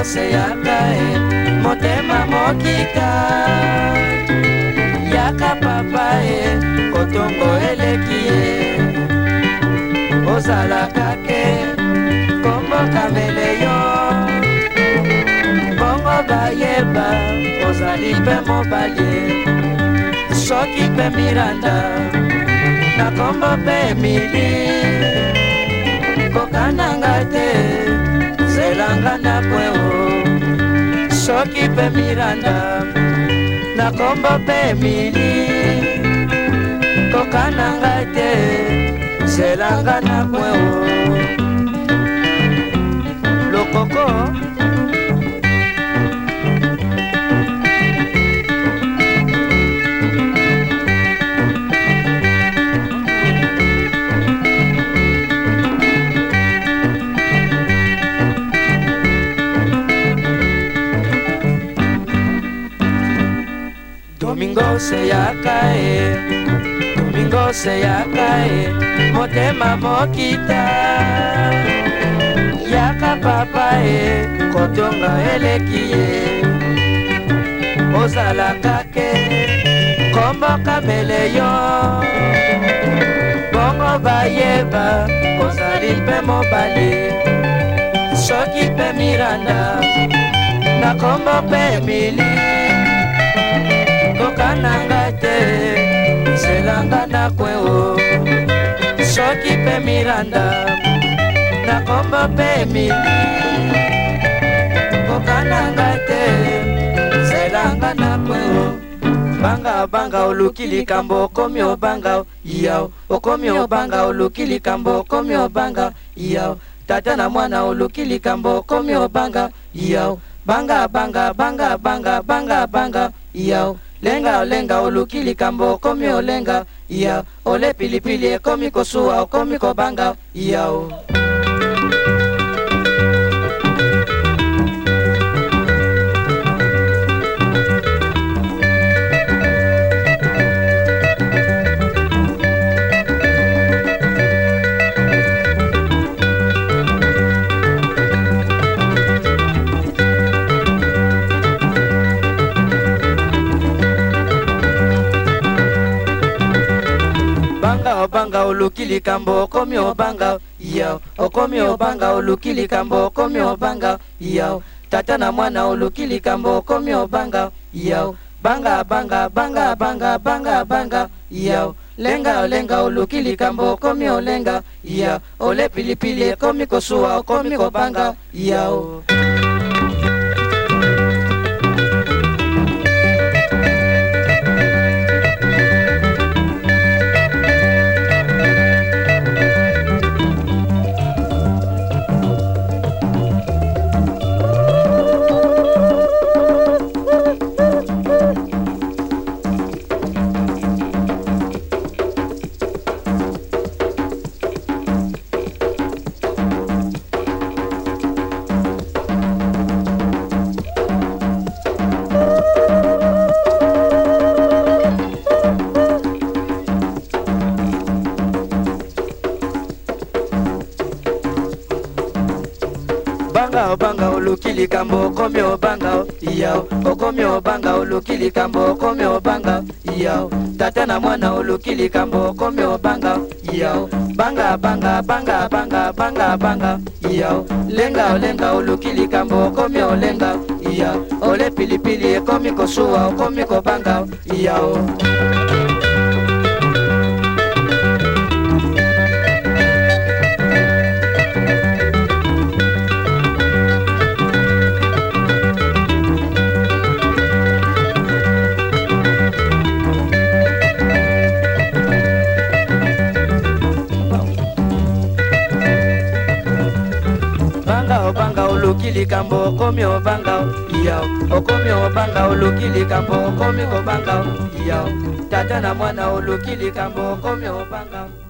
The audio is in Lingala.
nyonso yaka e motema mokita yaka papa e kotongo eleki ye ozalaka ke kombo kamele yo bongo bayeba ozali mpe mobali soki mpe miranda na kombo mpe emili kokana nakoki mpe miranda nakombo mpe mili koka na ngai te selanga na mweo lokoko bolingo seyaka e bolingo seyaka e motema mokita yaka papa e kotonga eleki ye ozalaka ke kombo kamele yo bongo bayeba ozali mpe mobali soki mpe miranda na kombo mpe emili nanga nakwe o soki mpe miranda nakombo mpe emili mboka nanga te zelanga nakwe o banga banga oluki likambo okomi obanga yao okomi obanga oluki likambo okomi obanga yao tata na mwana oluki likambo okomi obanga yao banga banga banga banga banga banga yao lenga olenga oluki likambo okomi olenga yao ole pilipili ekomi kosuwa okomi kobanga yao oluki likambo okomi obanga yao okomi obanga oluki likambo okomi obanga yao tata na mwana oluki likambo okomi obanga yao banga banga banga banga banga banga yao lenga olenga oluki likambo okomi olenga yao ole pilipili ekomi kosuwa okomi kobanga yao obanga oluki likambo okomi obanga yao okomi obanga oluki likambo okomi obanga yao tata na mwana oluki likambo okomi obanga yao banga banga banga banga banga banga yao lenga olenga oluki likambo okomi olenga yao ole pilipili ekomi kosuwa okomi kobanga yao oloki likambo okomi obanga yao okomi obanga oloki likambo okomi kobanga yao tata na mwana oloki likambo okomi obanga